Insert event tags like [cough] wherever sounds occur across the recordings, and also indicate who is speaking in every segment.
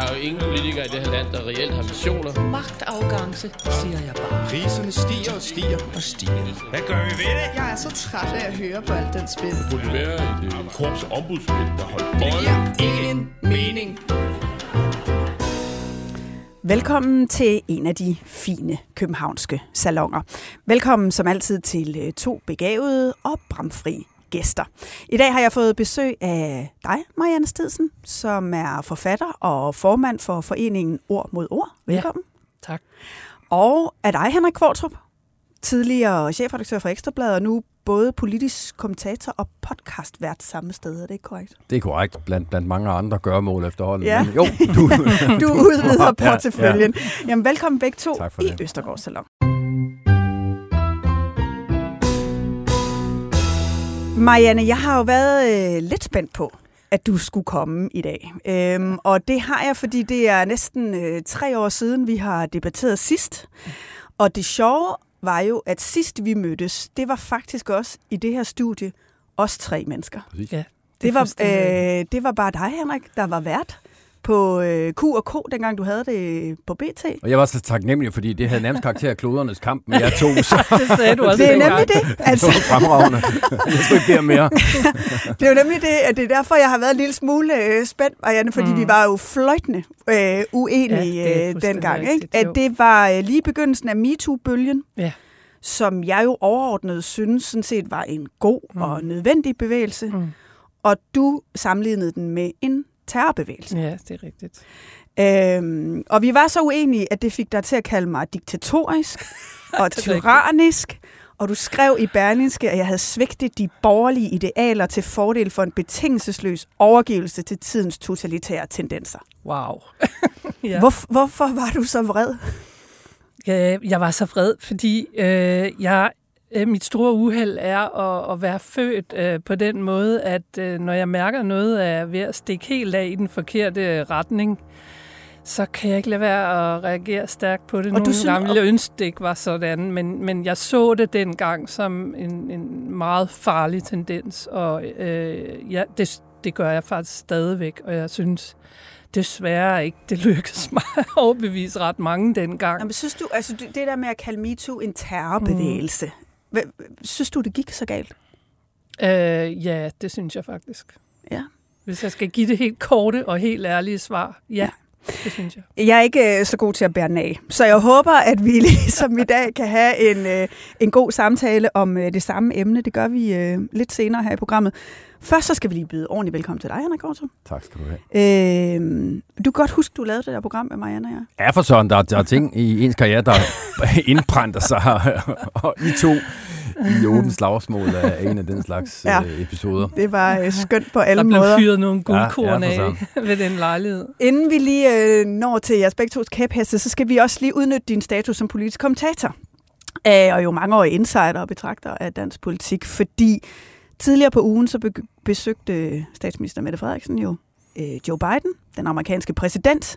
Speaker 1: Der er jo ingen politikere i det her land, der reelt har visioner.
Speaker 2: Magtafgangse, siger jeg bare.
Speaker 3: Priserne stiger og stiger og stiger.
Speaker 4: Hvad gør vi ved det?
Speaker 5: Jeg er så træt af at høre på alt den spil.
Speaker 6: Det burde være et korps ombudsmænd, der holdt
Speaker 5: Det giver ingen mening.
Speaker 7: Velkommen til en af de fine københavnske salonger. Velkommen som altid til øh, to begavede og bramfri gæster. I dag har jeg fået besøg af dig, Marianne Stedsen, som er forfatter og formand for foreningen Ord mod Ord. Velkommen.
Speaker 2: Ja, tak.
Speaker 7: Og af dig, Henrik Kvartrup, tidligere chefredaktør for Ekstrabladet, og nu både politisk kommentator og podcastvært samme sted. Er det ikke korrekt?
Speaker 8: Det er korrekt, blandt, blandt mange andre gørmål efterhånden.
Speaker 7: Ja.
Speaker 8: Men jo, du, [laughs]
Speaker 7: du udvider porteføljen. Ja, ja. Jamen, velkommen begge to
Speaker 8: Tak for
Speaker 7: i
Speaker 8: det.
Speaker 7: Østergaard Salon. Marianne, jeg har jo været øh, lidt spændt på, at du skulle komme i dag. Øhm, og det har jeg, fordi det er næsten øh, tre år siden, vi har debatteret sidst. Og det sjove var jo, at sidst vi mødtes, det var faktisk også i det her studie, os tre mennesker.
Speaker 2: Ja,
Speaker 7: Det var,
Speaker 2: fuldstændig-
Speaker 7: øh, det var bare dig, Henrik, der var vært på øh, Q og K, dengang du havde det på BT.
Speaker 8: og jeg var så taknemmelig, fordi det havde nærmest karakter af klodernes kamp med jer to, så [laughs]
Speaker 2: det sagde du også
Speaker 7: Det er nemlig det.
Speaker 8: det
Speaker 7: Altså,
Speaker 8: var fremragende. Jeg skulle ikke bede mere. [laughs]
Speaker 7: det er jo nemlig det, at det er derfor, jeg har været en lille smule øh, spændt, Marianne, fordi mm. vi var jo fløjtende øh, uenige
Speaker 2: Ja, det
Speaker 7: øh, dengang. Ikke? At det var øh, lige begyndelsen af MeToo-bølgen,
Speaker 2: Ja.
Speaker 7: som jeg jo overordnet synes sådan set var en god mm. og nødvendig bevægelse,
Speaker 2: Mm.
Speaker 7: og du sammenlignede den med en terrorbevægelse.
Speaker 2: Ja, det er rigtigt.
Speaker 7: Øhm, og vi var så uenige, at det fik dig til at kalde mig diktatorisk [laughs] og tyrannisk. Og du skrev i Berlingske, at jeg havde svigtet de borgerlige idealer til fordel for en betingelsesløs overgivelse til tidens totalitære tendenser.
Speaker 2: Wow. [laughs]
Speaker 7: Ja. Hvor, hvorfor var du så vred?
Speaker 2: Jeg var så vred, fordi øh, jeg, mit store uheld er at, at være født øh, på den måde, at øh, når jeg mærker noget er ved at stikke helt af i den forkerte retning, så kan jeg ikke lade være at reagere stærkt på det.
Speaker 7: Og
Speaker 2: Nogle
Speaker 7: du synes-
Speaker 2: gange ville jeg ønske, det ikke var sådan, men, men jeg så det dengang som en, en meget farlig tendens, og øh, ja, det, det gør jeg faktisk stadigvæk, og jeg synes desværre ikke, det lykkedes mig [laughs] at overbevise ret mange dengang.
Speaker 7: Jamen, synes du, altså det det der med at kalde MeToo en terrorbevægelse, mm. Synes du, det gik så galt?
Speaker 2: Øh, ja, det synes jeg faktisk.
Speaker 7: Ja.
Speaker 2: Hvis jeg skal give det helt korte og helt ærlige svar, ja, det synes jeg.
Speaker 7: Jeg er ikke øh, så god til at bære den af, så jeg håber, at vi [laughs] ligesom i dag kan have en, øh, en god samtale om øh, det samme emne. Det gør vi øh, lidt senere her i programmet. Først så skal vi lige byde ordentligt velkommen til dig, Henrik Gårdsen.
Speaker 8: Tak skal du have.
Speaker 7: Øh, du kan godt huske, du lavede det der program med Marianne og jeg.
Speaker 8: Ja, for sådan, der, der er ting i ens karriere, der [laughs] indbrænder sig, og I to i åbent slagsmål er en af den slags
Speaker 7: Ja.
Speaker 8: øh, episoder.
Speaker 7: Det var øh, [laughs] skønt på alle
Speaker 2: Der blev
Speaker 7: måder.
Speaker 2: fyret nogle guldkorn
Speaker 8: Ja, ja,
Speaker 2: af [laughs] ved den lejlighed.
Speaker 7: Inden vi lige øh, når til jeres begge tos kæpheste, så skal vi også lige udnytte din status som politisk kommentator. Øh, og jo mange år insider og betragter af dansk politik, fordi tidligere på ugen så be- besøgte statsminister Mette Frederiksen jo øh, Joe Biden, den amerikanske præsident,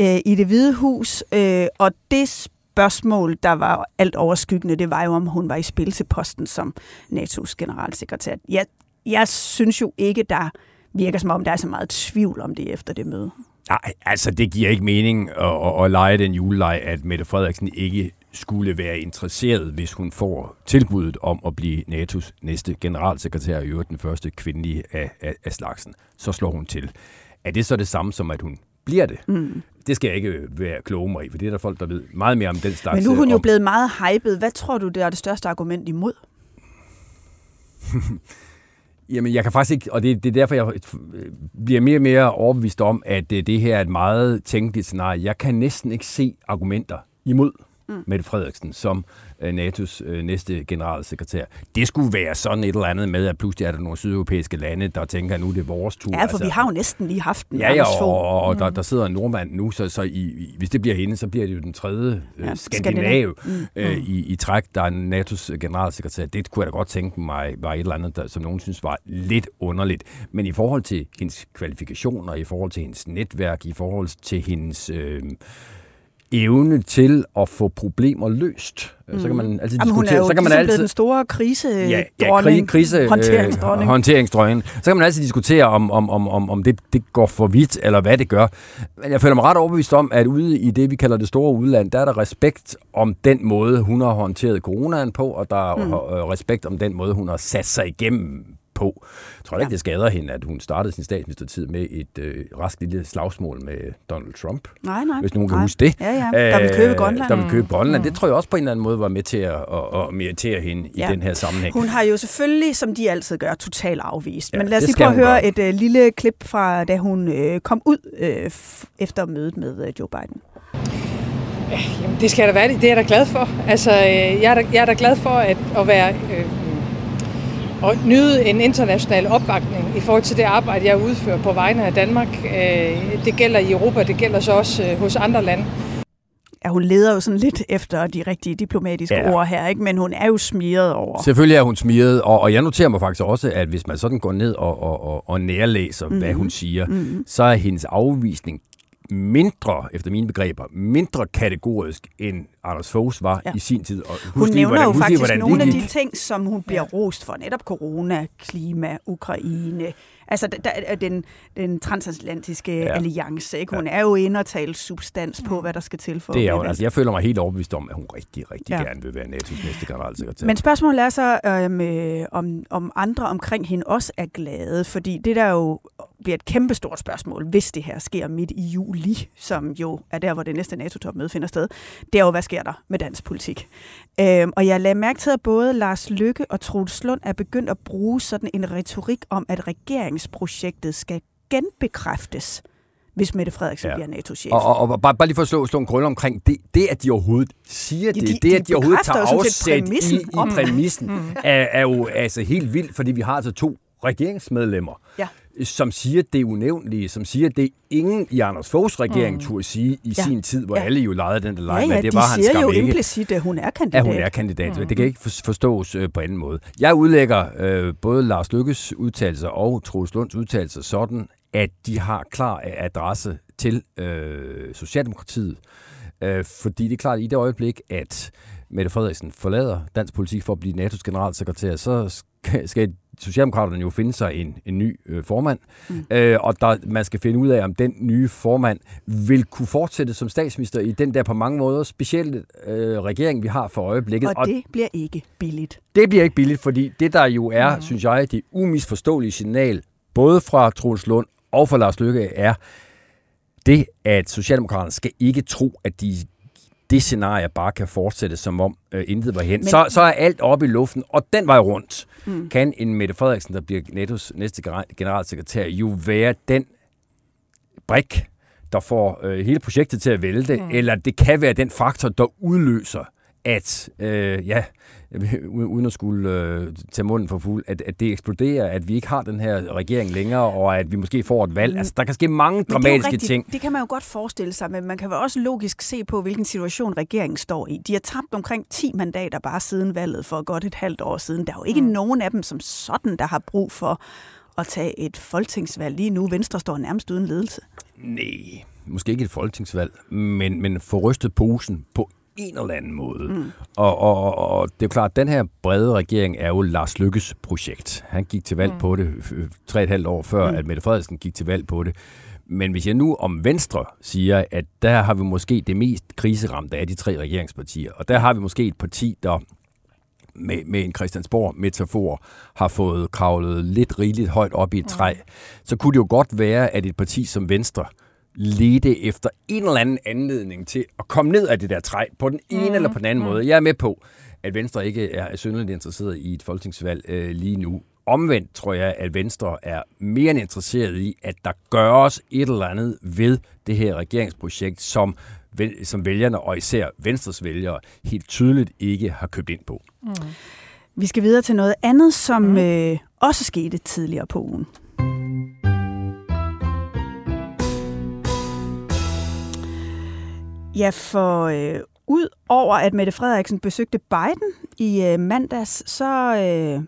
Speaker 7: øh, i det hvide hus. Øh, og det spørgsmål, der var alt overskyggende, det var jo, om hun var i spil til posten som NATO's generalsekretær. Jeg, jeg synes jo ikke, der virker som om, der er så meget tvivl om det efter det møde.
Speaker 8: Nej, altså det giver ikke mening at, at, at lege den juleleg, at Mette Frederiksen ikke skulle være interesseret, hvis hun får tilbuddet om at blive NATO's næste generalsekretær, i øvrigt den første kvindelige af, af, af slagsen. Så slår hun til. Er det så det samme som, at hun bliver det?
Speaker 7: Mm.
Speaker 8: Det skal jeg ikke være kloge mig i, for det er der folk, der ved meget mere om den slags.
Speaker 7: Men nu er hun
Speaker 8: øh,
Speaker 7: jo
Speaker 8: om-
Speaker 7: blevet meget hyped. Hvad tror du, det er det største argument imod? [laughs]
Speaker 8: Jamen, jeg kan faktisk ikke, og det, det er derfor, jeg øh, bliver mere og mere overbevist om, at øh, det her er et meget tænkeligt scenarie. Jeg kan næsten ikke se argumenter imod. Mm. Mette Frederiksen som øh, NATO's øh, næste generalsekretær. Det skulle være sådan et eller andet med, at pludselig er der nogle sydeuropæiske lande, der tænker, at nu er det vores tur.
Speaker 7: Ja, for altså, vi har jo næsten lige haft den.
Speaker 8: Ja, ja, og, og, og der, der sidder en nordmand nu, så, så i, i, hvis det bliver hende, så bliver det jo den tredje øh, ja, skandinav mm. øh, i, i træk, der er NATO's generalsekretær. Det kunne jeg da godt tænke mig var et eller andet, der, som nogen synes var lidt underligt. Men i forhold til hendes kvalifikationer, i forhold til hendes netværk, i forhold til hendes... Øh, evne til at få problemer løst. Mm. Så kan man altid
Speaker 7: Jamen,
Speaker 8: diskutere.
Speaker 7: Hun er
Speaker 8: så kan
Speaker 7: man
Speaker 8: altid,
Speaker 7: den store krise
Speaker 8: ja, ja, kri, krise,
Speaker 7: håndteringsdronning.
Speaker 8: Øh, håndteringsdronning. Så kan man altid diskutere, om, om, om, om, om det, det går for vidt, eller hvad det gør. Men jeg føler mig ret overbevist om, at ude i det, vi kalder det store udland, der er der respekt om den måde, hun har håndteret coronaen på, og der er mm. respekt om den måde, hun har sat sig igennem på. Jeg tror ikke, ja. det skader hende, at hun startede sin statsministertid med et øh, rask lille slagsmål med Donald Trump.
Speaker 7: Nej, nej.
Speaker 8: Hvis nogen
Speaker 7: nej.
Speaker 8: kan huske det.
Speaker 7: Ja, ja. Der vil købe Grønland.
Speaker 8: Der vil købe Grønland. Mm. Det tror jeg også på en eller anden måde var med til at, at, at meritere hende ja. i den her sammenhæng.
Speaker 7: Hun har jo selvfølgelig, som de altid gør, totalt afvist. Ja, Men lad os lige prøve at høre et uh, lille klip fra, da hun uh, kom ud uh, efter mødet med uh, Joe Biden.
Speaker 9: Jamen, det skal da være det. er jeg da glad for. Altså, jeg er da, jeg er da glad for at, at være øh, og nyde en international opbakning i forhold til det arbejde, jeg udfører på vegne af Danmark. Øh, det gælder i Europa, det gælder så også øh, hos andre lande.
Speaker 7: Ja, hun leder jo sådan lidt efter de rigtige diplomatiske ja. ord her, ikke? men hun er jo smiret over.
Speaker 8: Selvfølgelig er hun smiret, og, og jeg noterer mig faktisk også, at hvis man sådan går ned og, og, og, og nærlæser, mm-hmm. hvad hun siger, mm-hmm. så er hendes afvisning mindre, efter mine begreber, mindre kategorisk, end Anders Foghs var ja. i sin tid. Og
Speaker 7: hun nævner lige, hvordan, jo faktisk lige, nogle af de ting, som hun bliver ja. rost for, netop corona, klima, Ukraine, Altså der, der, den, den transatlantiske ja. alliance, ikke? hun ja. er jo inde og tale substans på, hvad der skal til for
Speaker 8: det er jo, altså, Jeg føler mig helt overbevist om, at hun rigtig, rigtig ja. gerne vil være NATO's næste generalsekretær.
Speaker 7: Men spørgsmålet er så, øhm, øh, om, om andre omkring hende også er glade, fordi det der jo bliver et kæmpestort spørgsmål, hvis det her sker midt i juli, som jo er der, hvor det næste NATO-topmøde finder sted, det er jo, hvad sker der med dansk politik? Øhm, og jeg lader mærke til, at både Lars Lykke og Troels Lund er begyndt at bruge sådan en retorik om, at regeringsprojektet skal genbekræftes hvis Mette Frederiksen ja. bliver NATO-chef.
Speaker 8: Og, og, og bare, bare lige for at slå, slå en grund omkring det, det, at de overhovedet siger det, ja, de, det, at de, de overhovedet tager afsæt i, i præmissen, mm. er, er jo altså helt vildt, fordi vi har altså to regeringsmedlemmer, ja som siger det unævnlige, som siger det ingen i Anders Foghs regering mm. turde sige i ja. sin tid, hvor ja. alle jo legede den der leg, ja, ja,
Speaker 7: men
Speaker 8: det var
Speaker 7: han skam ikke. jo implicit, at hun er kandidat.
Speaker 8: Ja, hun er kandidat. Mm. Det kan ikke forstås øh, på anden måde. Jeg udlægger øh, både Lars Lykkes udtalelser og Troels Lunds udtalelser sådan, at de har klar adresse til øh, Socialdemokratiet. Øh, fordi det er klart, at i det øjeblik, at Mette Frederiksen forlader dansk politik for at blive NATO's generalsekretær, så skal Socialdemokraterne jo finde sig en, en ny øh, formand, mm. øh, og der, man skal finde ud af, om den nye formand vil kunne fortsætte som statsminister i den der på mange måder specielle øh, regering, vi har for øjeblikket.
Speaker 7: Og, og det bliver ikke billigt.
Speaker 8: Det bliver ikke billigt, fordi det der jo er, mm. synes jeg, det umisforståelige signal, både fra Troels Lund og fra Lars Løkke, er det, at Socialdemokraterne skal ikke tro, at de det scenarie bare kan fortsætte, som om øh, intet var hen. Men, så, så er alt oppe i luften, og den vej rundt mm. kan en Mette Frederiksen, der bliver NATO's næste generalsekretær, jo være den brik, der får øh, hele projektet til at vælte, mm. eller det kan være den faktor, der udløser, at øh, ja, uden at skulle øh, tage munden for fuld, at, at det eksploderer, at vi ikke har den her regering længere, og at vi måske får et valg. Mm. Altså, der kan ske mange dramatiske
Speaker 7: rigtigt,
Speaker 8: ting.
Speaker 7: Det kan man jo godt forestille sig, men man kan jo også logisk se på, hvilken situation regeringen står i. De har tabt omkring 10 mandater bare siden valget for godt et halvt år siden. Der er jo ikke mm. nogen af dem som sådan, der har brug for at tage et folketingsvalg lige nu. Venstre står nærmest uden ledelse.
Speaker 8: Nej, måske ikke et folketingsvalg, men, men få rystet posen på en eller anden måde. Mm. Og, og, og det er klart, at den her brede regering er jo Lars Lykkes projekt. Han gik til valg mm. på det tre og et halvt år før, mm. at Mette Frederiksen gik til valg på det. Men hvis jeg nu om Venstre siger, at der har vi måske det mest kriseramte af de tre regeringspartier, og der har vi måske et parti, der med, med en Christiansborg-metafor har fået kravlet lidt rigeligt højt op i et træ, mm. så kunne det jo godt være, at et parti som Venstre lede efter en eller anden anledning til at komme ned af det der træ, på den ene mm. eller på den anden mm. måde. Jeg er med på, at Venstre ikke er synderligt interesseret i et folketingsvalg øh, lige nu. Omvendt tror jeg, at Venstre er mere end interesseret i, at der gøres et eller andet ved det her regeringsprojekt, som som vælgerne, og især Venstres vælgere, helt tydeligt ikke har købt ind på. Mm.
Speaker 7: Vi skal videre til noget andet, som mm. øh, også skete tidligere på ugen. Ja, for øh, ud over at Mette Frederiksen besøgte Biden i øh, mandags, så, øh,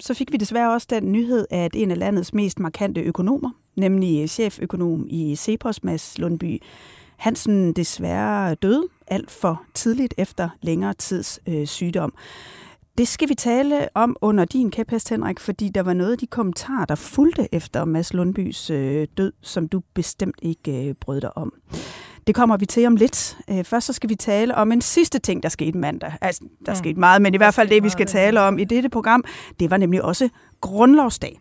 Speaker 7: så fik vi desværre også den nyhed, at en af landets mest markante økonomer, nemlig øh, cheføkonom i Cepos, Mads Lundby Hansen, desværre døde alt for tidligt efter længere tids øh, sygdom. Det skal vi tale om under din kæphest, Henrik, fordi der var noget af de kommentarer, der fulgte efter Mads Lundbys øh, død, som du bestemt ikke øh, brød dig om. Det kommer vi til om lidt. Øh, først så skal vi tale om en sidste ting, der skete mandag. Altså, der mm. skete meget, men i hvert fald det, vi skal tale om i dette program, det var nemlig også grundlovsdag.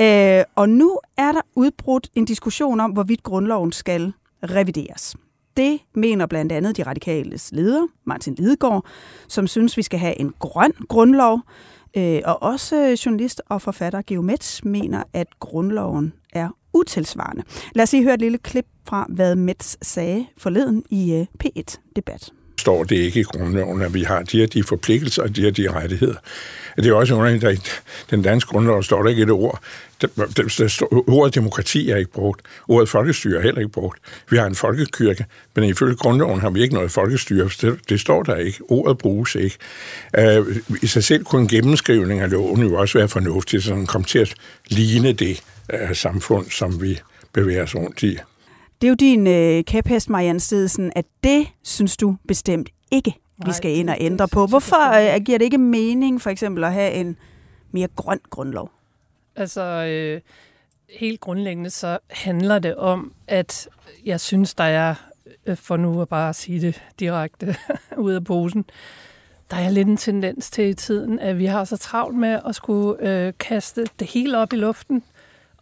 Speaker 7: Øh, og nu er der udbrudt en diskussion om, hvorvidt grundloven skal revideres. Det mener blandt andet de radikales leder, Martin Lidegaard, som synes, vi skal have en grøn grundlov. Øh, og også journalist og forfatter Geomets mener, at grundloven er utilsvarende. Lad os lige høre et lille klip fra, hvad Mets sagde forleden i øh, P1-debat
Speaker 4: står det ikke i grundloven, at vi har de her de forpligtelser og de her de rettigheder. Det er også underligt, at i den danske grundlov står der ikke et ord. Ordet demokrati er ikke brugt. Ordet folkestyre er heller ikke brugt. Vi har en folkekirke, men ifølge grundloven har vi ikke noget folkestyre. Det, det står der ikke. Ordet bruges ikke. Uh, I sig selv kunne en gennemskrivning af loven jo også være fornuftig, så den kom til at ligne det uh, samfund, som vi bevæger os rundt i.
Speaker 7: Det er jo din øh, kæphest, Marianne Stedsen, at det synes du bestemt ikke, vi skal ind og ændre på. Hvorfor øh, giver det ikke mening for eksempel at have en mere grøn grundlov?
Speaker 2: Altså, øh, helt grundlæggende så handler det om, at jeg synes, der er, øh, for nu at bare sige det direkte [laughs] ud af posen, der er lidt en tendens til i tiden, at vi har så travlt med at skulle øh, kaste det hele op i luften,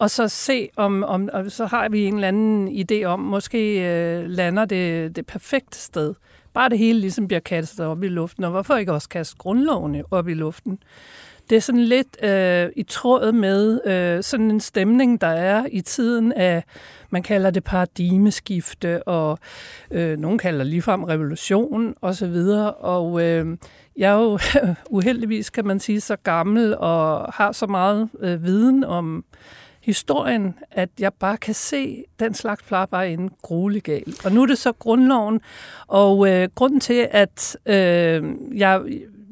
Speaker 2: og så se, om, om og så har vi en eller anden idé om, måske øh, lander det det perfekte sted. Bare det hele ligesom bliver kastet op i luften, og hvorfor ikke også kaste grundlovene op i luften? Det er sådan lidt øh, i tråd med øh, sådan en stemning, der er i tiden af, man kalder det paradigmeskifte, og øh, nogen kalder ligefrem revolution osv. Og, og øh, jeg er jo [laughs] uheldigvis, kan man sige, så gammel og har så meget øh, viden om historien, at jeg bare kan se, den slags plejer bare en gruelig galt. Og nu er det så grundloven, og øh, grunden til, at øh, jeg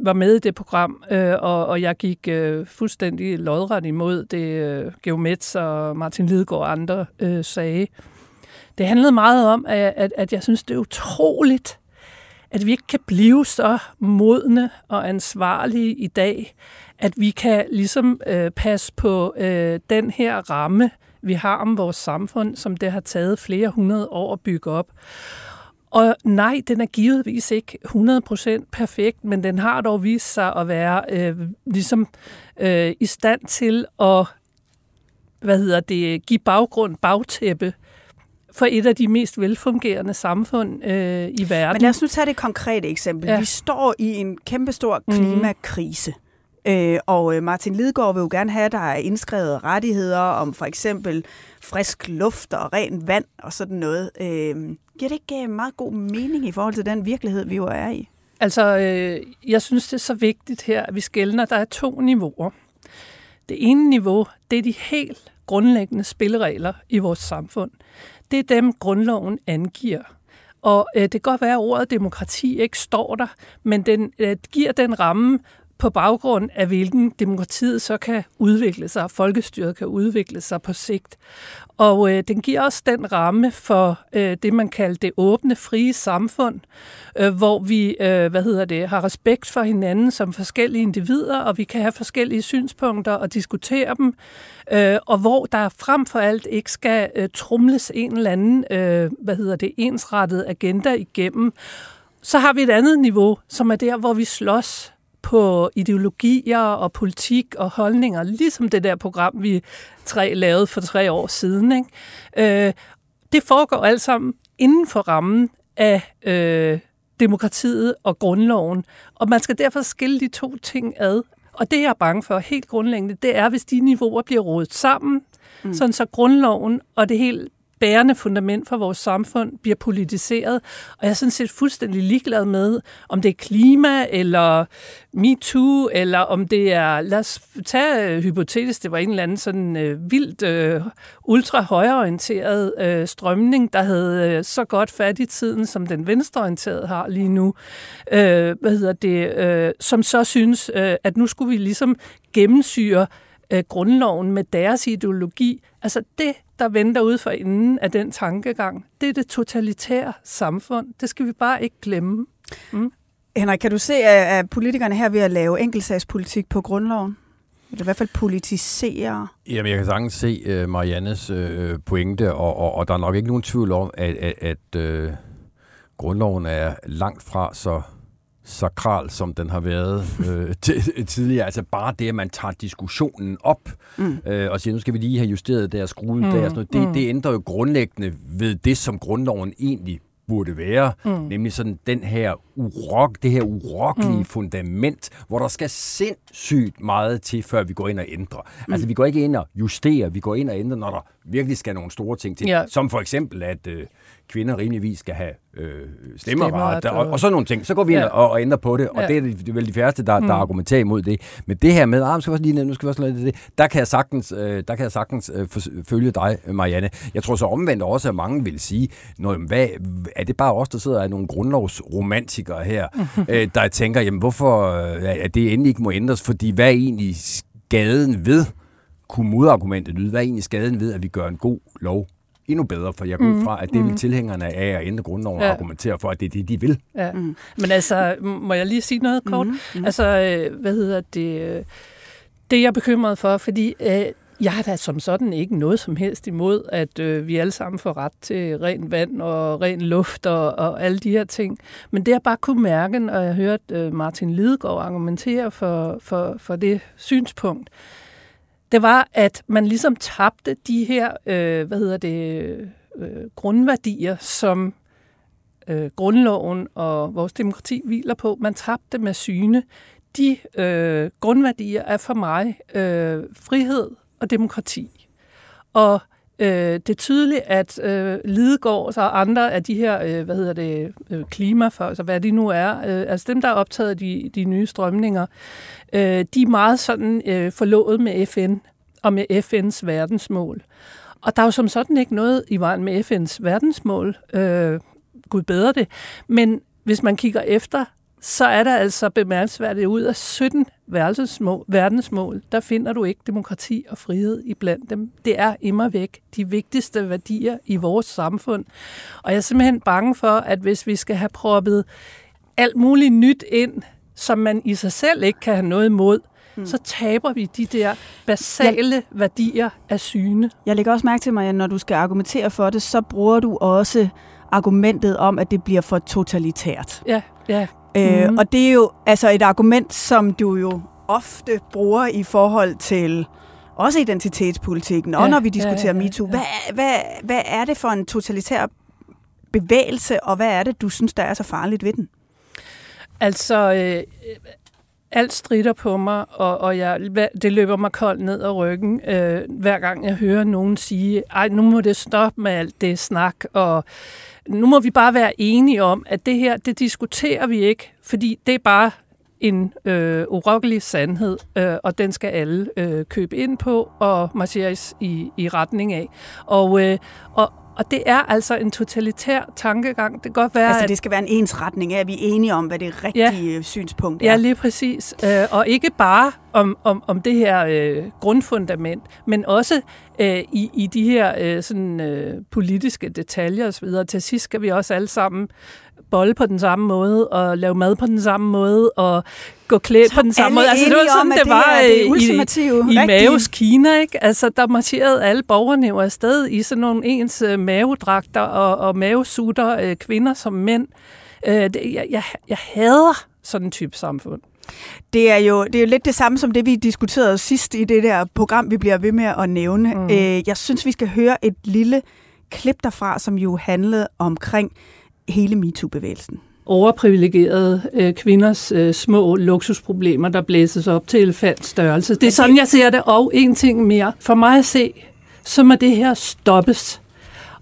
Speaker 2: var med i det program, øh, og, og jeg gik øh, fuldstændig lodret imod det, øh, Geomets og Martin Lidegaard og andre øh, sagde. Det handlede meget om, at, at, at jeg synes, det er utroligt, at vi ikke kan blive så modne og ansvarlige i dag, at vi kan ligesom øh, passe på øh, den her ramme, vi har om vores samfund, som det har taget flere hundrede år at bygge op. Og nej, den er givetvis ikke 100% perfekt, men den har dog vist sig at være øh, ligesom øh, i stand til at hvad hedder det, give baggrund, bagtæppe for et af de mest velfungerende samfund øh, i verden.
Speaker 7: Men lad os nu tage det konkrete eksempel. Ja. Vi står i en kæmpestor klimakrise. Mm. Øh, og øh, Martin Lidgaard vil jo gerne have, at der er indskrevet rettigheder om for eksempel frisk luft og ren vand og sådan noget. Øh, giver det ikke øh, meget god mening i forhold til den virkelighed, vi jo er i?
Speaker 2: Altså, øh, jeg synes, det er så vigtigt her, at vi skældner. Der er to niveauer. Det ene niveau, det er de helt grundlæggende spilleregler i vores samfund. Det er dem, grundloven angiver. Og øh, det kan godt være, at ordet demokrati ikke står der, men den øh, giver den ramme, på baggrund af hvilken demokratiet så kan udvikle sig, og folkestyret kan udvikle sig på sigt. Og øh, den giver også den ramme for øh, det, man kalder det åbne, frie samfund, øh, hvor vi øh, hvad hedder det, har respekt for hinanden som forskellige individer, og vi kan have forskellige synspunkter og diskutere dem, øh, og hvor der frem for alt ikke skal øh, trumles en eller anden øh, hvad hedder det, ensrettet agenda igennem. Så har vi et andet niveau, som er der, hvor vi slås på ideologier og politik og holdninger, ligesom det der program, vi tre lavede for tre år siden. Ikke? Øh, det foregår alt sammen inden for rammen af øh, demokratiet og grundloven, og man skal derfor skille de to ting ad. Og det, jeg er bange for helt grundlæggende, det er, hvis de niveauer bliver rodet sammen, mm. sådan så grundloven og det helt bærende fundament for vores samfund bliver politiseret. Og jeg er sådan set fuldstændig ligeglad med, om det er klima, eller MeToo, eller om det er, lad os tage uh, hypotetisk, det var en eller anden sådan uh, vildt øh, uh, ultra højreorienteret uh, strømning, der havde uh, så godt fat i tiden, som den venstreorienterede har lige nu, uh, hvad hedder det, uh, som så synes, uh, at nu skulle vi ligesom gennemsyre grundloven med deres ideologi. Altså det, der venter ude for inden af den tankegang, det er det totalitære samfund. Det skal vi bare ikke glemme. Mm.
Speaker 7: Henrik, kan du se, at politikerne her ved at lave enkeltsagspolitik på grundloven? Eller i hvert fald politisere?
Speaker 8: Jamen, jeg kan sagtens se uh, Mariannes uh, pointe, og, og, og der er nok ikke nogen tvivl om, at, at, at uh, grundloven er langt fra så sakral, som den har været øh, tidligere. Altså bare det, at man tager diskussionen op mm. øh, og siger, nu skal vi lige have justeret der, skruet mm. der, sådan noget, det, mm. det ændrer jo grundlæggende ved det, som grundloven egentlig burde være, mm. nemlig sådan den her urok, det her urokkelige mm. fundament, hvor der skal sindssygt meget til, før vi går ind og ændrer. Mm. Altså, vi går ikke ind og justerer, vi går ind og ændrer, når der virkelig skal nogle store ting til. Ja. Som for eksempel, at øh, kvinder rimeligvis skal have øh, stemmeret, og, og sådan nogle ting. Så går vi ind ja. og, og ændrer på det, og ja. det, er, det er vel de færreste, der, mm. der argumenterer imod det. Men det her med, ah, skal også lige, nu skal vi også lade det, der kan jeg sagtens, øh, der kan jeg sagtens øh, følge dig, Marianne. Jeg tror så omvendt også, at mange vil sige, Nå, hvad, er det bare os, der sidder af nogle grundlovsromantikere her, [laughs] øh, der tænker, jamen hvorfor øh, at det endelig ikke må ændres, fordi hvad er egentlig skaden ved, kunne modargumentet lyde, hvad er egentlig skaden ved, at vi gør en god lov endnu bedre, for jeg går mm. fra, at det vil mm. tilhængerne af at ændre grundloven ja. argumentere for, at det er det, de vil.
Speaker 2: Ja. Mm. Men altså, må jeg lige sige noget kort? Mm. Mm. Altså, øh, hvad hedder det? Øh, det er jeg bekymret for, fordi øh, jeg har da som sådan ikke noget som helst imod, at øh, vi alle sammen får ret til ren vand og ren luft og, og alle de her ting. Men det jeg bare kunne mærke, når jeg hørte øh, Martin Lidegaard argumentere for, for, for det synspunkt, det var, at man ligesom tabte de her, øh, hvad hedder det, øh, grundværdier, som øh, grundloven og vores demokrati hviler på. Man tabte med syne. De øh, grundværdier er for mig øh, frihed og demokrati. Og øh, det er tydeligt, at øh, Lidegaard og andre af de her, øh, hvad hedder det, øh, klimafolk, altså hvad de nu er, øh, altså dem, der er optaget af de, de nye strømninger, øh, de er meget sådan øh, forlået med FN og med FN's verdensmål. Og der er jo som sådan ikke noget i vejen med FN's verdensmål. Øh, Gud bedre det. Men hvis man kigger efter, så er der altså bemærkelsesværdigt ud af 17 verdensmål, der finder du ikke demokrati og frihed i blandt dem. Det er immer væk de vigtigste værdier i vores samfund. Og jeg er simpelthen bange for, at hvis vi skal have proppet alt muligt nyt ind, som man i sig selv ikke kan have noget imod, mm. så taber vi de der basale jeg, værdier af syne.
Speaker 7: Jeg lægger også mærke til mig, at når du skal argumentere for det, så bruger du også argumentet om, at det bliver for totalitært.
Speaker 2: Ja, ja.
Speaker 7: Øh, mm. Og det er jo altså et argument, som du jo ofte bruger i forhold til også identitetspolitikken, og ja, når vi diskuterer ja, ja, MeToo. Ja. Hvad, hvad, hvad er det for en totalitær bevægelse, og hvad er det, du synes, der er så farligt ved den?
Speaker 2: Altså, øh, alt strider på mig, og, og jeg, det løber mig koldt ned ad ryggen, øh, hver gang jeg hører nogen sige, ej, nu må det stoppe med alt det snak, og nu må vi bare være enige om, at det her, det diskuterer vi ikke, fordi det er bare en øh, urokkelig sandhed, øh, og den skal alle øh, købe ind på og marcheres i, i retning af. Og, øh, og, og det er altså en totalitær tankegang. Det kan godt være,
Speaker 7: altså, det skal være en ensretning af, at vi er enige om, hvad det rigtige ja, synspunkt er.
Speaker 2: Ja, lige præcis. Øh, og ikke bare om, om, om det her øh, grundfundament, men også øh, i, i de her øh, sådan, øh, politiske detaljer osv. Til sidst skal vi også alle sammen bolle på den samme måde, og lave mad på den samme måde, og gå klædt på den samme måde. Altså, det var sådan, om, det, det var det i, i Maves Kina. Ikke? Altså, der marcherede alle borgerne jo afsted i sådan nogle ens uh, mavedragter og, og mavesutter, uh, kvinder som mænd. Uh, det, jeg, jeg, jeg hader sådan en type samfund.
Speaker 7: Det er, jo, det er jo lidt det samme som det, vi diskuterede sidst i det der program, vi bliver ved med at nævne. Mm. Øh, jeg synes, vi skal høre et lille klip derfra, som jo handlede omkring hele MeToo-bevægelsen
Speaker 2: overprivilegerede øh, kvinders øh, små luksusproblemer, der blæses op til elefantstørrelse. Det er sådan, jeg ser det. Og en ting mere. For mig at se, så må det her stoppes.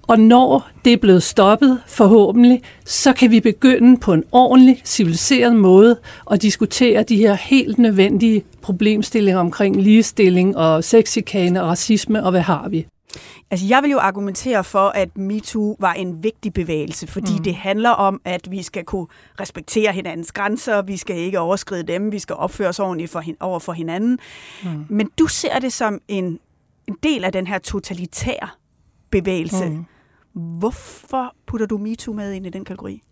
Speaker 2: Og når det er blevet stoppet, forhåbentlig, så kan vi begynde på en ordentlig, civiliseret måde at diskutere de her helt nødvendige problemstillinger omkring ligestilling og sexikane og racisme, og hvad har vi?
Speaker 7: Altså, jeg vil jo argumentere for, at MeToo var en vigtig bevægelse, fordi mm. det handler om, at vi skal kunne respektere hinandens grænser, vi skal ikke overskride dem, vi skal opføre os ordentligt for, over for hinanden. Mm. Men du ser det som en, en del af den her totalitære bevægelse. Mm. Hvorfor putter du MeToo med ind i den kategori?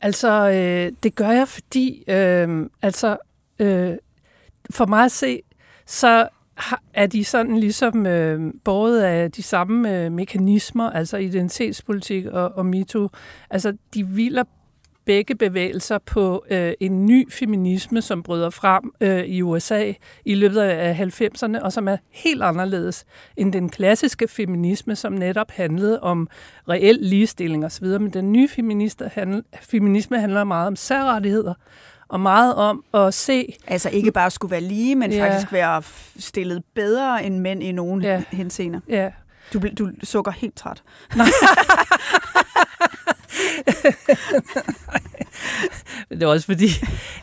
Speaker 2: Altså, øh, det gør jeg, fordi øh, altså, øh, for mig at se, så er de sådan ligesom øh, både af de samme øh, mekanismer, altså identitetspolitik og, og mito, Altså, de hviler begge bevægelser på øh, en ny feminisme, som bryder frem øh, i USA i løbet af 90'erne, og som er helt anderledes end den klassiske feminisme, som netop handlede om reel ligestilling osv. Men den nye handl- feminisme handler meget om særrettigheder, og meget om at se...
Speaker 7: Altså ikke bare skulle være lige, men ja. faktisk være stillet bedre end mænd i nogle ja. henseender.
Speaker 2: Ja.
Speaker 7: Du, du sukker helt træt. Nej. [laughs]
Speaker 2: det er også fordi,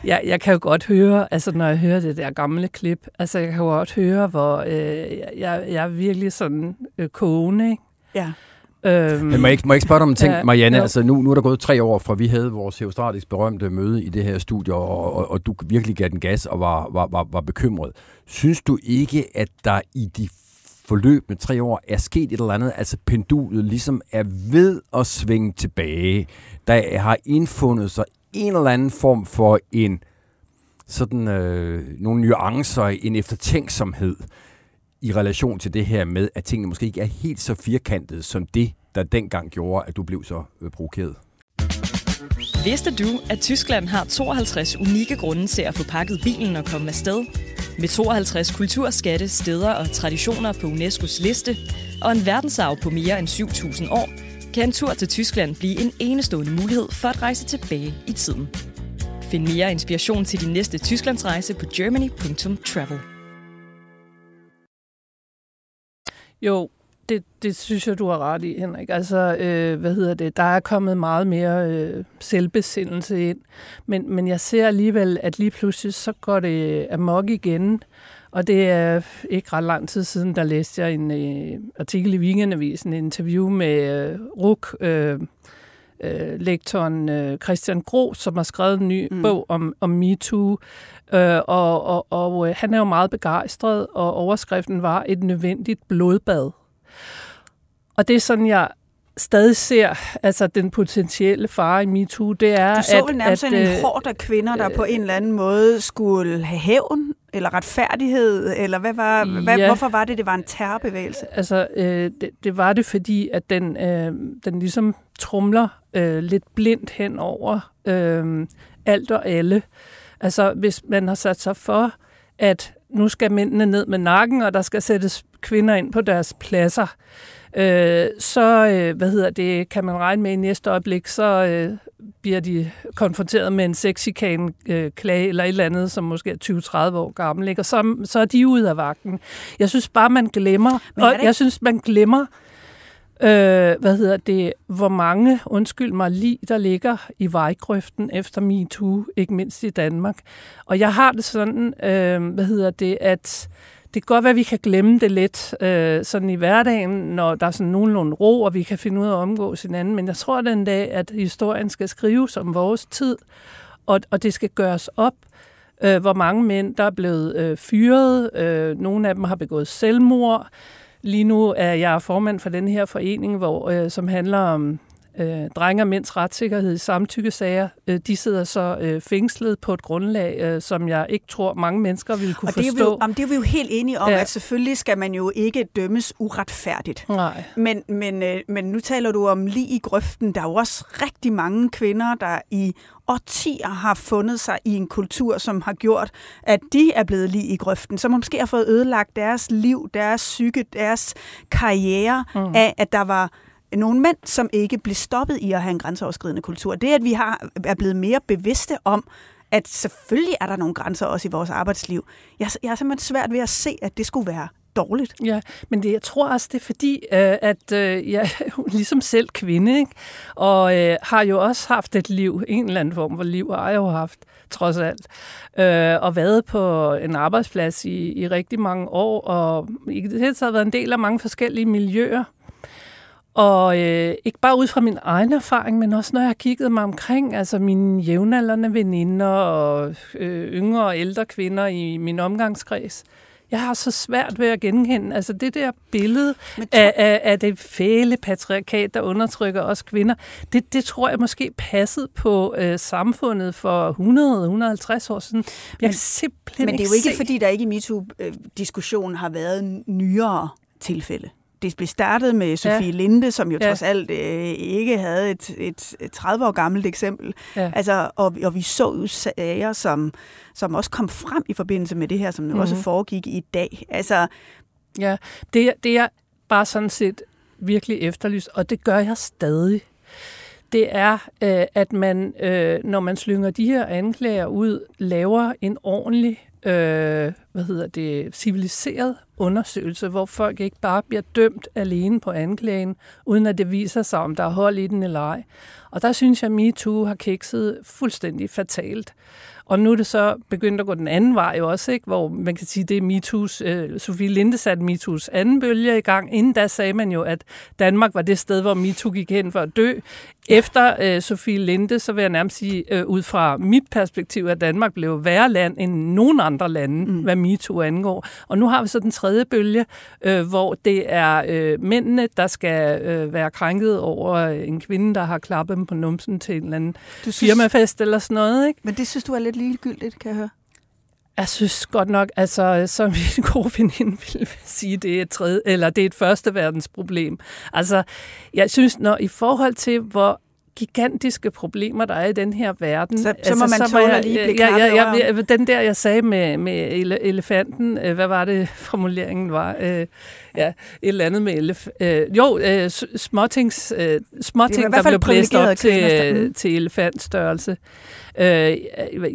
Speaker 2: jeg, jeg kan jo godt høre, altså når jeg hører det der gamle klip, altså jeg kan jo godt høre, hvor øh, jeg, jeg er virkelig sådan øh, kogende, ikke?
Speaker 7: Ja.
Speaker 8: Øhm, Men må jeg, ikke, må jeg ikke spørge dig om en ting, ja, Marianne? Ja. Altså nu, nu er der gået tre år fra vi havde vores heostratisk berømte møde i det her studie, og, og, og du virkelig gav den gas og var, var, var, var bekymret. Synes du ikke, at der i de forløb med tre år er sket et eller andet, altså pendulet ligesom er ved at svinge tilbage. Der har indfundet sig en eller anden form for en sådan øh, nogle nuancer, en eftertænksomhed i relation til det her med, at tingene måske ikke er helt så firkantede som det, der dengang gjorde, at du blev så øh, provokeret.
Speaker 10: Vidste du, at Tyskland har 52 unikke grunde til at få pakket bilen og komme afsted? Med 52 kulturskatte, steder og traditioner på UNESCO's liste, og en verdensarv på mere end 7.000 år, kan en tur til Tyskland blive en enestående mulighed for at rejse tilbage i tiden. Find mere inspiration til din næste Tysklandsrejse på germany.travel.
Speaker 2: Jo, det, det synes jeg, du har ret i, Henrik. Altså, øh, hvad hedder det? Der er kommet meget mere øh, selvbesindelse ind. Men, men jeg ser alligevel, at lige pludselig så går det amok igen. Og det er ikke ret lang tid siden, der læste jeg en øh, artikel i Weekendavisen, en interview med øh, RUK, øh, øh, lektoren øh, Christian Gro, som har skrevet en ny mm. bog om, om MeToo. Øh, og og, og øh, han er jo meget begejstret, og overskriften var et nødvendigt blodbad. Og det er sådan, jeg stadig ser altså den potentielle fare i MeToo, det er,
Speaker 7: Du så
Speaker 2: at,
Speaker 7: nærmest
Speaker 2: at,
Speaker 7: en
Speaker 2: øh,
Speaker 7: hård af kvinder, der øh, på en eller anden måde skulle have hævn, eller retfærdighed, eller hvad var, ja. hvad, hvorfor var det, det var en terrorbevægelse?
Speaker 2: Altså, øh, det, det var det, fordi at den, øh, den ligesom trumler øh, lidt blindt hen over øh, alt og alle. Altså, hvis man har sat sig for, at nu skal mændene ned med nakken, og der skal sættes kvinder ind på deres pladser, øh, så øh, hvad hedder det, kan man regne med i næste øjeblik, så øh, bliver de konfronteret med en sexikan øh, eller et eller andet, som måske er 20-30 år gammel, ikke? og så, så er de ude af vagten. Jeg synes bare, man glemmer, og jeg synes, man glemmer, øh, hvad hedder det, hvor mange, undskyld mig, lige der ligger i vejgrøften efter MeToo, ikke mindst i Danmark. Og jeg har det sådan, øh, hvad hedder det, at det kan godt være, at vi kan glemme det lidt øh, sådan i hverdagen, når der er sådan nogenlunde ro, og vi kan finde ud af at omgås hinanden. Men jeg tror den dag, at historien skal skrives om vores tid, og, og det skal gøres op, øh, hvor mange mænd, der er blevet øh, fyret. Øh, nogle af dem har begået selvmord. Lige nu er jeg formand for den her forening, hvor, øh, som handler om øh, drenge og mænds retssikkerhed i samtykkesager, øh, de sidder så øh, fængslet på et grundlag, øh, som jeg ikke tror, mange mennesker ville kunne
Speaker 7: og det
Speaker 2: forstå.
Speaker 7: Er vi jo, jamen, det er vi jo helt enige om, ja. at selvfølgelig skal man jo ikke dømmes uretfærdigt.
Speaker 2: Nej.
Speaker 7: Men, men, øh, men nu taler du om lige i grøften. Der er jo også rigtig mange kvinder, der i årtier har fundet sig i en kultur, som har gjort, at de er blevet lige i grøften, som måske har fået ødelagt deres liv, deres psyke, deres karriere mm. af, at der var nogle mænd, som ikke blev stoppet i at have en grænseoverskridende kultur. Det, at vi har, er blevet mere bevidste om, at selvfølgelig er der nogle grænser også i vores arbejdsliv. Jeg, jeg er simpelthen svært ved at se, at det skulle være dårligt.
Speaker 2: Ja, men det, jeg tror også, det er fordi, øh, at øh, jeg er [laughs] ligesom selv kvinde, ikke? og øh, har jo også haft et liv, en eller anden form for liv, har jeg jo haft, trods alt, øh, og været på en arbejdsplads i, i rigtig mange år, og i det hele taget været en del af mange forskellige miljøer. Og øh, ikke bare ud fra min egen erfaring, men også når jeg har kigget mig omkring, altså mine jævnaldrende veninder og øh, yngre og ældre kvinder i min omgangskreds. Jeg har så svært ved at genkende, altså det der billede af, af, af det fæle patriarkat, der undertrykker os kvinder, det, det tror jeg måske passede på øh, samfundet for 100-150 år siden. Jeg
Speaker 7: men,
Speaker 2: kan simpelthen
Speaker 7: Men det er jo ikke,
Speaker 2: se.
Speaker 7: fordi der ikke i MeToo-diskussionen har været nyere tilfælde det blev startet med Sofie ja. Linde, som jo ja. trods alt øh, ikke havde et, et, et 30 år gammelt eksempel. Ja. Altså, og, og vi så jo sager, som, som også kom frem i forbindelse med det her, som mm-hmm. også foregik i dag. Altså,
Speaker 2: ja, det, det er bare sådan set virkelig efterlyst, og det gør jeg stadig. Det er, øh, at man, øh, når man slynger de her anklager ud, laver en ordentlig øh, hvad hedder det, civiliseret undersøgelse, hvor folk ikke bare bliver dømt alene på anklagen, uden at det viser sig, om der er hold i den eller ej. Og der synes jeg, at MeToo har kikset fuldstændig fatalt. Og nu er det så begyndt at gå den anden vej også, ikke? hvor man kan sige, det er MeToo's, øh, Sofie Linde satte MeToo's anden bølge i gang. Inden da sagde man jo, at Danmark var det sted, hvor MeToo gik hen for at dø. Efter øh, Sofie Linde, så vil jeg nærmest sige, øh, ud fra mit perspektiv, at Danmark blev værre land end nogen andre lande, mm. hvad MeToo angår. Og nu har vi så den tredje bølge, øh, hvor det er øh, mændene, der skal øh, være krænket over en kvinde, der har klappet dem på numsen til en eller anden du synes, firmafest eller sådan noget. Ikke?
Speaker 7: Men det synes du er lidt ligegyldigt, kan jeg høre.
Speaker 2: Jeg synes godt nok, altså, som [laughs] min gode veninde vil sige, det er et, tredje, eller det er et første verdens problem. Altså, jeg synes, når i forhold til, hvor gigantiske problemer, der er i den her verden.
Speaker 7: Så, så altså, må man så tåle lige blive
Speaker 2: ja, ja, ja, ja, Den der, jeg sagde med, med ele, elefanten, øh, hvad var det [laughs] formuleringen var? Øh, ja, et eller andet med elef... Øh, jo, øh, småtings, øh, småting, der blev blæst op til, mm. til elefantstørrelse. Øh,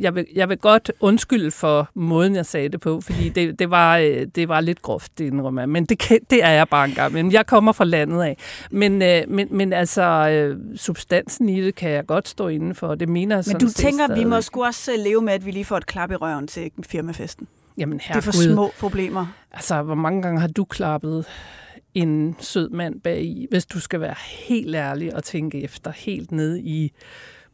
Speaker 2: jeg, vil, jeg vil godt undskylde for måden, jeg sagde det på, fordi det, det, var, øh, det var lidt groft, det indrømmer Men det, kan, det er jeg bare engang. Men jeg kommer fra landet af. Men, øh, men, men altså, øh, substansen i det kan jeg godt stå inden for. Det mener jeg
Speaker 7: Men du tænker, stadig. vi må sgu også leve med, at vi lige får et klap i røven til firmafesten?
Speaker 2: Jamen,
Speaker 7: herregud. Det er for små problemer.
Speaker 2: Altså, hvor mange gange har du klappet en sød mand bag i, hvis du skal være helt ærlig og tænke efter helt ned i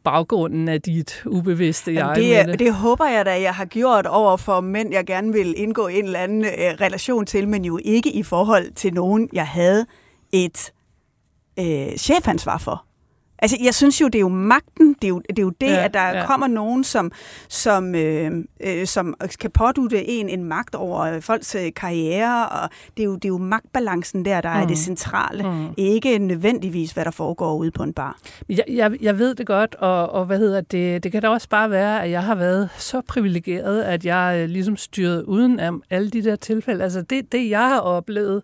Speaker 2: baggrunden af dit ubevidste jeg.
Speaker 7: Det, det. det håber jeg da, jeg har gjort over for mænd, jeg gerne vil indgå en eller anden øh, relation til, men jo ikke i forhold til nogen, jeg havde et øh, chefansvar for. Altså, jeg synes jo, det er jo magten, det er jo det, er jo det ja, at der ja. kommer nogen, som, som, øh, øh, som kan pådute en en magt over folks øh, karriere, og det er, jo, det er jo magtbalancen der, der mm. er det mm. centrale, mm. ikke nødvendigvis, hvad der foregår ude på en bar.
Speaker 2: Jeg, jeg, jeg ved det godt, og, og hvad hedder det, det kan da også bare være, at jeg har været så privilegeret, at jeg øh, ligesom styret uden af alle de der tilfælde. Altså det, det jeg har oplevet,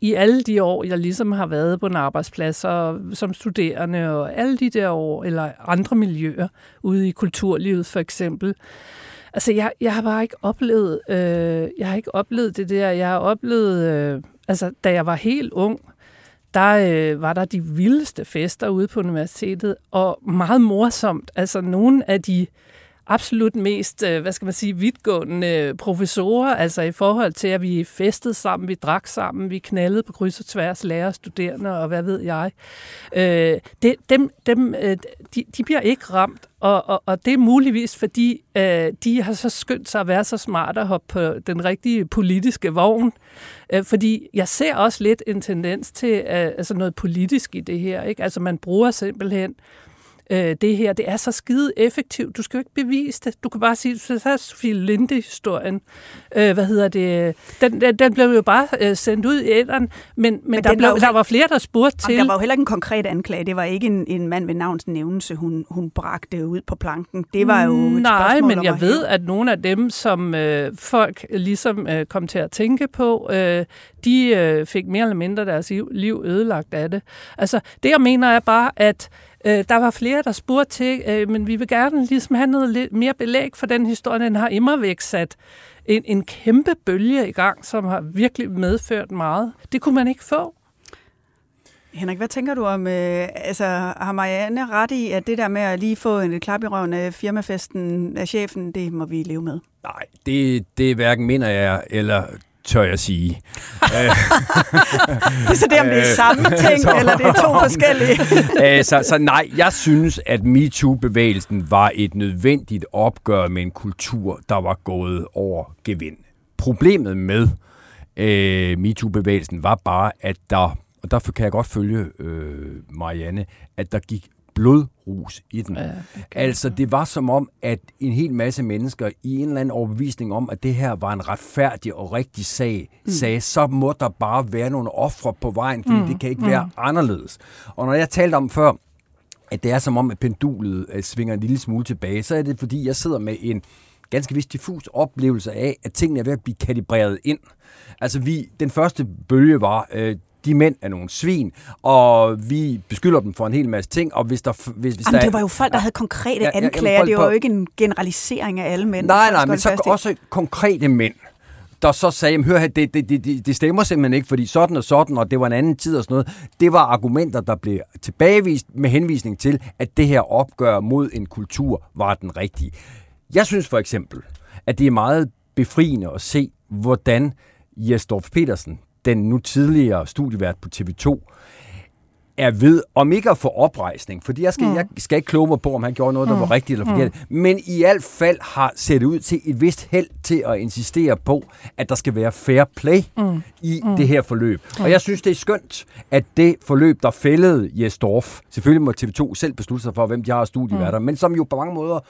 Speaker 2: i alle de år, jeg ligesom har været på en arbejdsplads og som studerende og alle de der år, eller andre miljøer, ude i kulturlivet for eksempel. Altså, jeg, jeg har bare ikke oplevet, øh, jeg har ikke oplevet det der. Jeg har oplevet, øh, altså, da jeg var helt ung, der øh, var der de vildeste fester ude på universitetet, og meget morsomt. Altså, nogle af de absolut mest, øh, hvad skal man sige, vidtgående professorer, altså i forhold til, at vi festede sammen, vi drak sammen, vi knaldede på kryds og tværs, lærer, studerende og hvad ved jeg. Øh, det, dem, dem, øh, de, de bliver ikke ramt, og, og, og det er muligvis, fordi øh, de har så skyndt sig at være så smarte at hoppe på den rigtige politiske vogn. Øh, fordi jeg ser også lidt en tendens til øh, altså noget politisk i det her. Ikke? Altså man bruger simpelthen øh, det her. Det er så skide effektivt. Du skal jo ikke bevise det. Du kan bare sige, så er Sofie Linde-historien. Øh, hvad hedder det? Den, den, den blev jo bare øh, sendt ud i ælderen, men, men, men der, blev, var der var flere, der spurgte til.
Speaker 7: Der var jo heller ikke en konkret anklage. Det var ikke en, en mand med navns nævnelse, hun, hun bragte ud på planken. Det var jo et
Speaker 2: Nej, men jeg ved, at nogle af dem, som øh, folk ligesom øh, kom til at tænke på, øh, de øh, fik mere eller mindre deres liv ødelagt af det. Altså, det jeg mener er bare, at Øh, der var flere, der spurgte til, øh, men vi vil gerne ligesom have noget lidt mere belæg for den historie. Den har immer væk sat en, en kæmpe bølge i gang, som har virkelig medført meget. Det kunne man ikke få.
Speaker 7: Henrik, hvad tænker du om, øh, altså har Marianne ret i, at det der med at lige få en klap i røven af firmafesten af chefen, det må vi leve med?
Speaker 8: Nej, det, det hverken mener jeg, eller tør jeg sige. [laughs]
Speaker 7: det er så det, om det er samme [laughs] ting, så, eller det er to [laughs] forskellige.
Speaker 8: så, så nej, jeg synes, at MeToo-bevægelsen var et nødvendigt opgør med en kultur, der var gået over gevind. Problemet med øh, MeToo-bevægelsen var bare, at der og derfor kan jeg godt følge øh, Marianne, at der gik blodrus i den. Ja, okay. Altså, det var som om, at en hel masse mennesker i en eller anden overbevisning om, at det her var en retfærdig og rigtig sag, mm. sagde, så må der bare være nogle ofre på vejen, fordi mm. det kan ikke mm. være anderledes. Og når jeg talte om før, at det er som om, at pendulet øh, svinger en lille smule tilbage, så er det, fordi jeg sidder med en ganske vist diffus oplevelse af, at tingene er ved at blive kalibreret ind. Altså, vi, den første bølge var, øh, de mænd er nogle svin, og vi beskylder dem for en hel masse ting, og hvis der... Hvis, hvis
Speaker 7: Jamen,
Speaker 8: der
Speaker 7: det var jo folk, der havde konkrete ja, anklager, ja, det var jo ikke en generalisering af alle mænd.
Speaker 8: Nej, nej, men så også konkrete mænd der så sagde, hør her, det, det, det, det stemmer simpelthen ikke, fordi sådan og sådan, og det var en anden tid og sådan noget. Det var argumenter, der blev tilbagevist med henvisning til, at det her opgør mod en kultur var den rigtige. Jeg synes for eksempel, at det er meget befriende at se, hvordan Jesdorf Petersen, den nu tidligere studievært på TV2, er ved, om ikke at få oprejsning, fordi jeg skal, mm. jeg skal ikke kloge mig på, om han gjorde noget, der mm. var rigtigt eller forkert, mm. men i hvert fald har set ud til et vist held til at insistere på, at der skal være fair play mm. i mm. det her forløb. Mm. Og jeg synes, det er skønt, at det forløb, der fældede Jesdorf, selvfølgelig må TV2 selv beslutte sig for, hvem de har studieværter, mm. men som jo på mange måder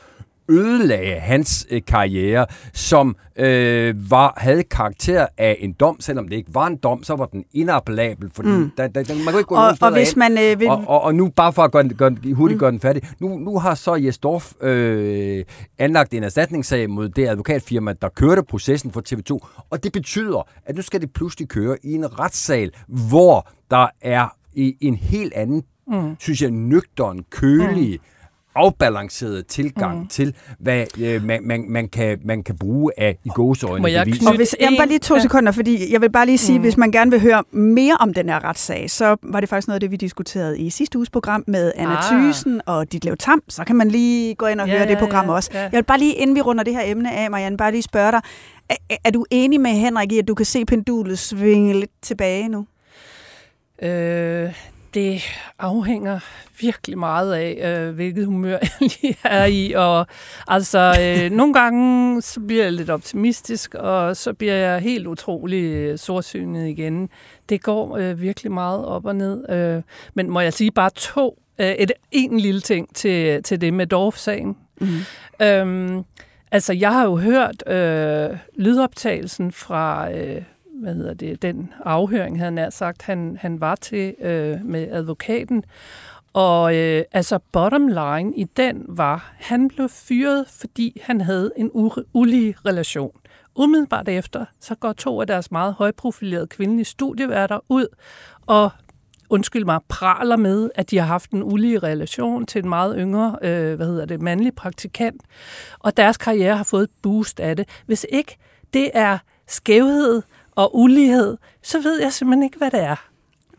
Speaker 8: ødelagde hans øh, karriere, som øh, var havde karakter af en dom, selvom det ikke var en dom, så var den inappellabel, fordi mm. der, der, der, man kunne ikke gå og,
Speaker 7: og hvis man, øh, vil...
Speaker 8: og, og, og nu, bare for at gøre, gøre, hurtigt mm. gøre den færdig, nu, nu har så Jesdorf øh, anlagt en erstatningssag mod det advokatfirma, der kørte processen for TV2, og det betyder, at nu skal det pludselig køre i en retssal, hvor der er i en helt anden, mm. synes jeg, nøgteren, kølig, mm afbalanceret tilgang mm. til, hvad øh, man, man, man, kan, man kan bruge af i gåseøjne
Speaker 7: jeg bevis. Og hvis, jeg bare lige to ja. sekunder, fordi jeg vil bare lige sige, mm. hvis man gerne vil høre mere om den her retssag, så var det faktisk noget af det, vi diskuterede i sidste uges program med Anna ah. Thysen og Ditlev Tam. Så kan man lige gå ind og ja, høre ja, det program ja, også. Ja. Jeg vil bare lige, inden vi runder det her emne af, Marianne, bare lige spørge dig, er, er du enig med Henrik i, at du kan se pendulet svinge lidt tilbage nu?
Speaker 2: Øh, det afhænger virkelig meget af, øh, hvilket humør jeg [laughs] lige er i. Og altså, øh, nogle gange så bliver jeg lidt optimistisk, og så bliver jeg helt utrolig øh, sortsynet igen. Det går øh, virkelig meget op og ned. Øh, men må jeg sige bare to, øh, et, en lille ting til, til det med Dorf-sagen. Mm. Øhm, altså, jeg har jo hørt øh, lydoptagelsen fra... Øh, hvad hedder det, den afhøring, havde han sagt, han, han var til øh, med advokaten. Og øh, altså bottom line i den var, han blev fyret, fordi han havde en ulige relation. Umiddelbart efter, så går to af deres meget højprofilerede kvindelige studieværter ud og undskyld mig, praler med, at de har haft en ulige relation til en meget yngre, øh, hvad hedder det, mandlig praktikant, og deres karriere har fået et boost af det. Hvis ikke det er skævhed og ulighed, så ved jeg simpelthen ikke, hvad det er.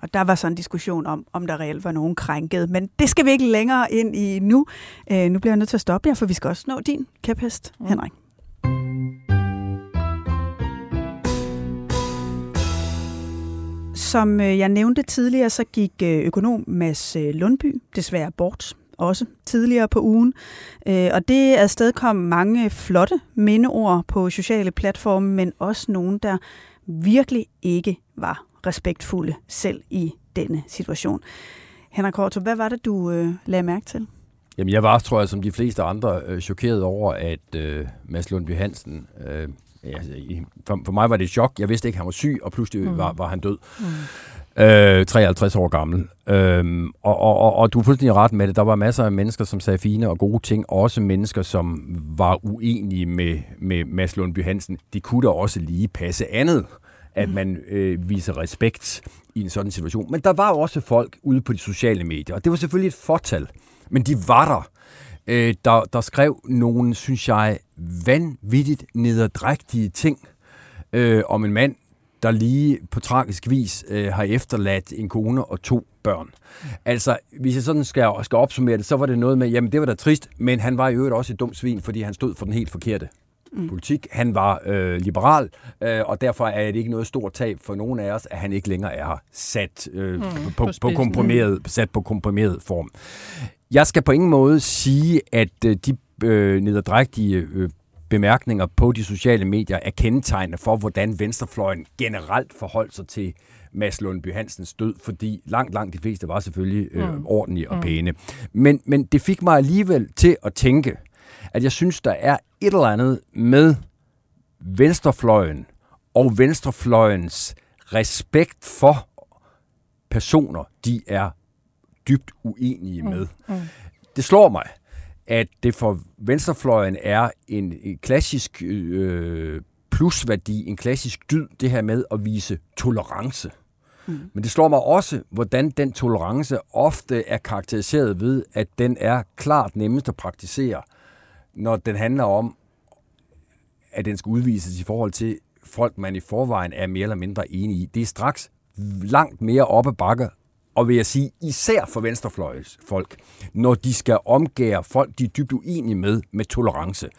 Speaker 7: Og der var så en diskussion om, om der reelt var nogen krænket. Men det skal vi ikke længere ind i nu. Øh, nu bliver jeg nødt til at stoppe jer, for vi skal også nå din kæphest, mm. Henrik. Som øh, jeg nævnte tidligere, så gik øh, økonom Mads øh, Lundby desværre bort også tidligere på ugen. Og det afstedkom mange flotte mindeord på sociale platforme, men også nogen, der virkelig ikke var respektfulde selv i denne situation. Henrik Korto, hvad var det, du øh, lagde mærke til?
Speaker 8: Jamen, jeg var, tror jeg, som de fleste andre, øh, chokeret over, at øh, Mads Lundby Hansen... Øh, altså, for, for mig var det et chok. Jeg vidste ikke, at han var syg, og pludselig mm. var, var han død. Mm. Øh, 53 år gammel. Øhm, og, og, og, og du er fuldstændig ret med det. Der var masser af mennesker, som sagde fine og gode ting. Også mennesker, som var uenige med, med Mads Lundby Hansen. De kunne da også lige passe andet at man øh, viser respekt i en sådan situation. Men der var også folk ude på de sociale medier, og det var selvfølgelig et fortal, men de var der. Øh, der, der skrev nogle, synes jeg, vanvittigt nederdrægtige ting øh, om en mand, der lige på tragisk vis øh, har efterladt en kone og to børn. Altså, hvis jeg sådan skal, skal opsummere det, så var det noget med, jamen det var da trist, men han var i øvrigt også et dumt svin, fordi han stod for den helt forkerte mm. politik. Han var øh, liberal, øh, og derfor er det ikke noget stort tab for nogen af os, at han ikke længere er sat, øh, mm, på, på, på komprimeret, sat på komprimeret form. Jeg skal på ingen måde sige, at øh, de øh, nederdrægtige øh, bemærkninger på de sociale medier er kendetegnende for, hvordan venstrefløjen generelt forholdt sig til Mads Lundby Hansens død, fordi langt, langt de fleste var selvfølgelig øh, mm. ordentlige og mm. pæne. Men, men det fik mig alligevel til at tænke, at jeg synes, der er et eller andet med venstrefløjen og venstrefløjens respekt for personer, de er dybt uenige med. Mm. Mm. Det slår mig, at det for venstrefløjen er en, en klassisk øh, plusværdi, en klassisk dyd, det her med at vise tolerance. Mm. Men det slår mig også, hvordan den tolerance ofte er karakteriseret ved, at den er klart nemmest at praktisere, når den handler om, at den skal udvises i forhold til folk, man i forvejen er mere eller mindre enige i. Det er straks langt mere oppe bakke og vil jeg sige især for venstrefløjs folk, når de skal omgære folk, de er dybt uenige med, med tolerance.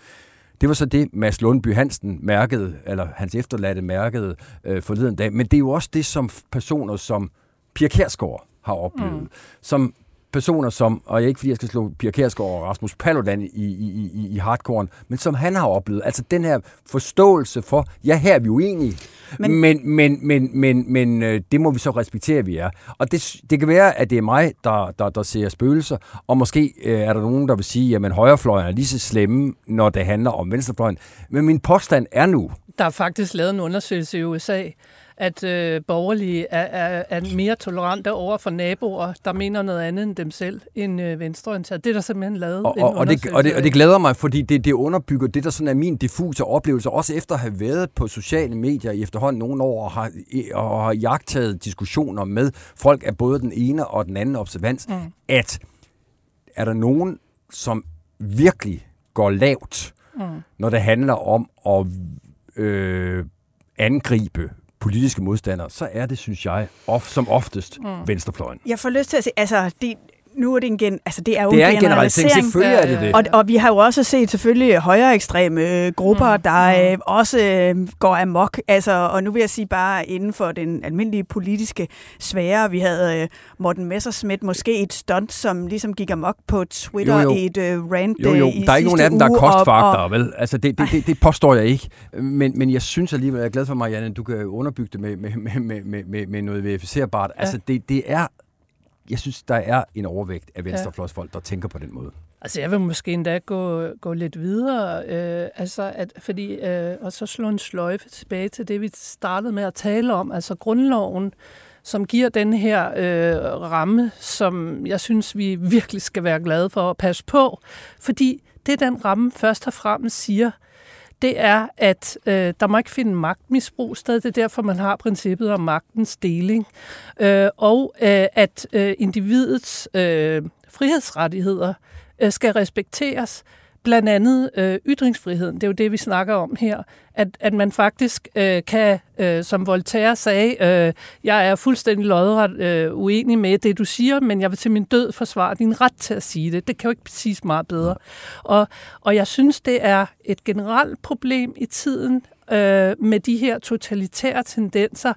Speaker 8: Det var så det, Mads Lundby Hansen mærkede, eller hans efterladte mærkede øh, forleden dag. Men det er jo også det, som personer som Pia Kærsgaard har oplevet. Mm. Som personer som, og jeg ikke fordi, jeg skal slå Pia Kærsgaard og Rasmus Paludan i, i, i, i hardcore, men som han har oplevet. Altså den her forståelse for, ja, her er vi uenige, men, men, men, men, men, men øh, det må vi så respektere, at vi er. Og det, det kan være, at det er mig, der, der, der ser spøgelser, og måske øh, er der nogen, der vil sige, at højrefløjen er lige så slemme, når det handler om venstrefløjen. Men min påstand er nu...
Speaker 2: Der er faktisk lavet en undersøgelse i USA, at øh, borgerlige er, er, er mere tolerante over for naboer, der mener noget andet end dem selv, end øh, venstreorienteret. Det er der simpelthen lavet
Speaker 8: og, og, og, det, og, det, og det glæder mig, fordi det, det underbygger det, der sådan er min diffuse oplevelse, også efter at have været på sociale medier i efterhånden nogle år, og har, og har jagtet diskussioner med folk af både den ene og den anden observans, mm. at er der nogen, som virkelig går lavt, mm. når det handler om at øh, angribe politiske modstandere, så er det, synes jeg, of, som oftest mm. venstrefløjen.
Speaker 7: Jeg får lyst til at sige, altså, det, nu er det en, gen, altså det er jo
Speaker 8: det er
Speaker 7: en
Speaker 8: generalisering. Selvfølgelig er det det.
Speaker 7: Og, og vi har jo også set selvfølgelig højere ekstreme øh, grupper, mm. der øh, også øh, går amok. Altså, og nu vil jeg sige bare inden for den almindelige politiske sfære. Vi havde øh, Morten Messerschmidt, måske et stunt, som ligesom gik amok på Twitter jo, jo. i et øh, rant
Speaker 8: Jo, jo.
Speaker 7: Øh,
Speaker 8: der er ikke nogen af dem, der er kostfaktor, vel? Altså, det, det, det, det påstår jeg ikke. Men, men jeg synes alligevel, jeg er glad for, Marianne, du kan underbygge det med, med, med, med, med, med noget verificerbart. Ja. Altså, det, det er jeg synes, der er en overvægt af venstrefløjsfolk, der tænker på den måde.
Speaker 2: Altså, jeg vil måske endda gå, gå lidt videre, øh, altså at, fordi, øh, og så slå en sløjfe tilbage til det, vi startede med at tale om, altså grundloven, som giver den her øh, ramme, som jeg synes, vi virkelig skal være glade for at passe på, fordi det den ramme først og fremmest siger, det er, at øh, der må ikke finde magtmisbrug sted. Det er derfor, man har princippet om magtens deling. Øh, og øh, at øh, individets øh, frihedsrettigheder øh, skal respekteres. Blandt andet øh, ytringsfriheden, det er jo det, vi snakker om her, at, at man faktisk øh, kan, øh, som Voltaire sagde, øh, jeg er fuldstændig lodret øh, uenig med det, du siger, men jeg vil til min død forsvare din ret til at sige det. Det kan jo ikke siges meget bedre. Og, og jeg synes, det er et generelt problem i tiden, øh, med de her totalitære tendenser.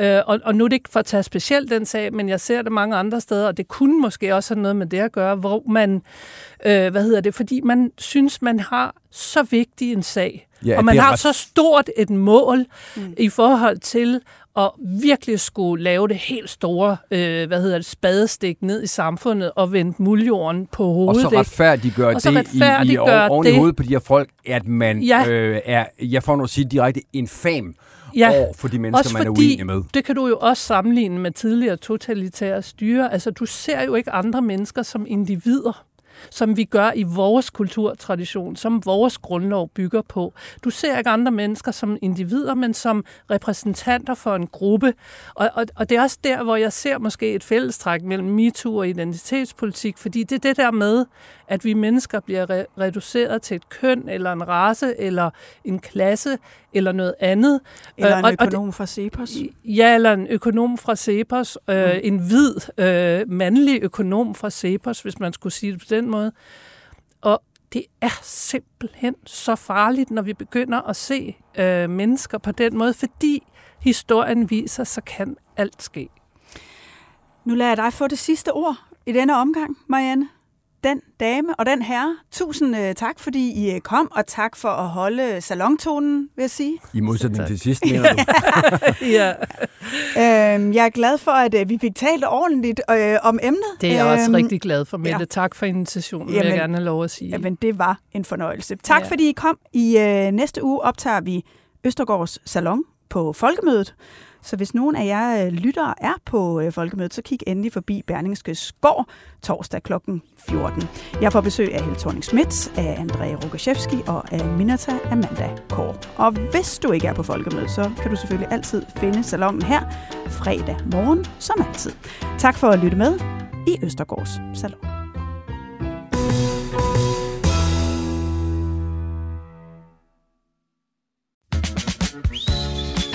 Speaker 2: Øh, og, og nu er det ikke for at tage specielt den sag, men jeg ser det mange andre steder, og det kunne måske også have noget med det at gøre, hvor man, øh, hvad hedder det, fordi man synes, man har så vigtig en sag, ja, og man har ret... så stort et mål mm. i forhold til at virkelig skulle lave det helt store, øh, hvad hedder det, spadestik ned i samfundet og vende muljorden på hovedet.
Speaker 8: Og så retfærdiggør det i, i, oven det. i hovedet på de her folk, at man ja. øh, er, jeg får noget at sige direkte, infam ja. over for de mennesker, også man er uenig med.
Speaker 2: Det kan du jo også sammenligne med tidligere totalitære styre. Altså, du ser jo ikke andre mennesker som individer som vi gør i vores kulturtradition, som vores grundlov bygger på. Du ser ikke andre mennesker som individer, men som repræsentanter for en gruppe. Og, og, og det er også der, hvor jeg ser måske et fællestræk mellem MeToo og identitetspolitik, fordi det er det der med, at vi mennesker bliver re- reduceret til et køn, eller en race, eller en klasse, eller noget andet.
Speaker 7: Eller en økonom og, fra Cepos.
Speaker 2: Ja, eller en økonom fra Cepos. Øh, mm. En hvid, øh, mandlig økonom fra Cepos, hvis man skulle sige det på den måde. Og det er simpelthen så farligt, når vi begynder at se øh, mennesker på den måde, fordi historien viser, så kan alt ske.
Speaker 7: Nu lader jeg dig få det sidste ord i denne omgang, Marianne den dame og den herre. Tusind uh, tak, fordi I øh, kom, og tak for at holde salontonen, vil jeg sige.
Speaker 8: I modsætning til sidst, mener du? [laughs]
Speaker 2: ja.
Speaker 7: øhm, jeg er glad for, at uh, vi fik talt ordentligt øh, om emnet.
Speaker 2: Det er jeg øhm, også rigtig glad for, Mette. Ja. Tak for invitationen, jamen, vil jeg gerne have lov at sige.
Speaker 7: Jamen, det var en fornøjelse. Tak, ja. fordi I kom. I uh, næste uge optager vi Østergaards Salon på Folkemødet. Så hvis nogen af jer øh, lyttere er på øh, folkemødet, så kig endelig forbi Berlingske Skår torsdag kl. 14. Jeg får besøg af Helle thorning Schmidt, af André Rukaszewski og af Minata Amanda Kår. Og hvis du ikke er på folkemødet, så kan du selvfølgelig altid finde salongen her fredag morgen, som altid. Tak for at lytte med i Østergårds Salon.